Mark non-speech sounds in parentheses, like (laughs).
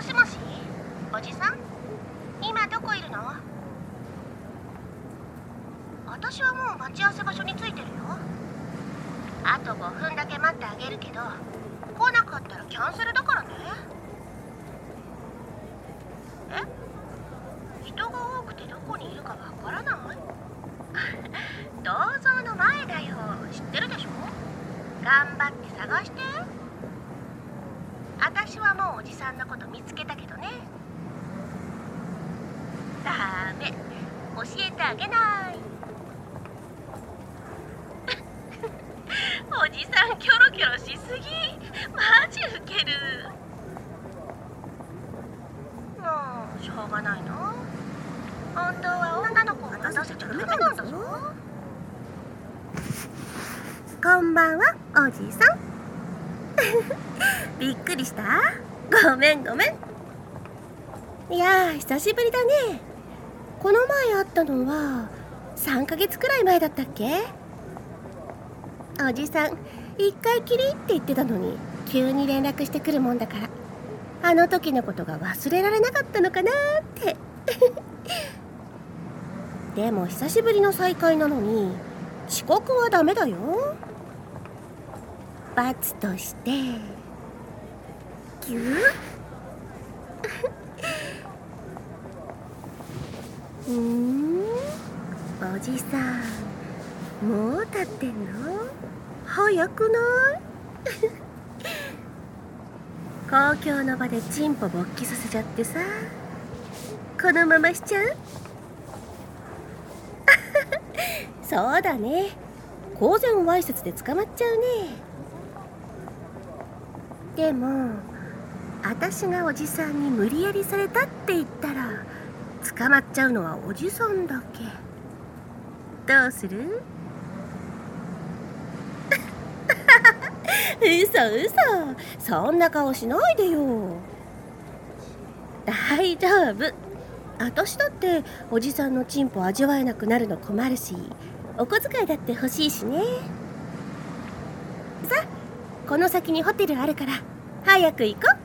もしもし？おじさん？今どこいるの？私はもう待ち合わせ場所に着いてるよ。あと5分だけ待ってあげるけど来なかったらキャンセルだからね。え？人が多くてどこにいるかわからない？(laughs) 銅像の前だよ。知ってるでしょ？頑張って探して。私はもうおじさんのこと見つけたけどね。ダメ。教えてあげない。(laughs) おじさんキョロキョロしすぎ。マジウケる。もうしょうがないな本当は女の子を待たせちゃダメなんだぞ。こんばんはおじさん。(laughs) びっくりした？ごめんごめん。いや久しぶりだね。この前会ったのは3ヶ月くらい前だったっけ？おじさん一回きりって言ってたのに急に連絡してくるもんだから。あの時のことが忘れられなかったのかなって。(laughs) でも久しぶりの再会なのに遅刻はダメだよ。罰として。ぎゅうん (laughs) おじさんもう立ってんの？早くない？(laughs) 公共の場でチンポ勃起させちゃってさ。このまましちゃう？(laughs) そうだね。公然わいせつで捕まっちゃうね。でも私がおじさんに無理やりされたって言ったら捕まっちゃうのはおじさんだけ。どうする？(laughs) 嘘嘘。そんな顔しないでよ。大丈夫。私だっておじさんのチンポ味わえなくなるの困るしお小遣いだって欲しいしね。この先にホテルあるから。早く行こう。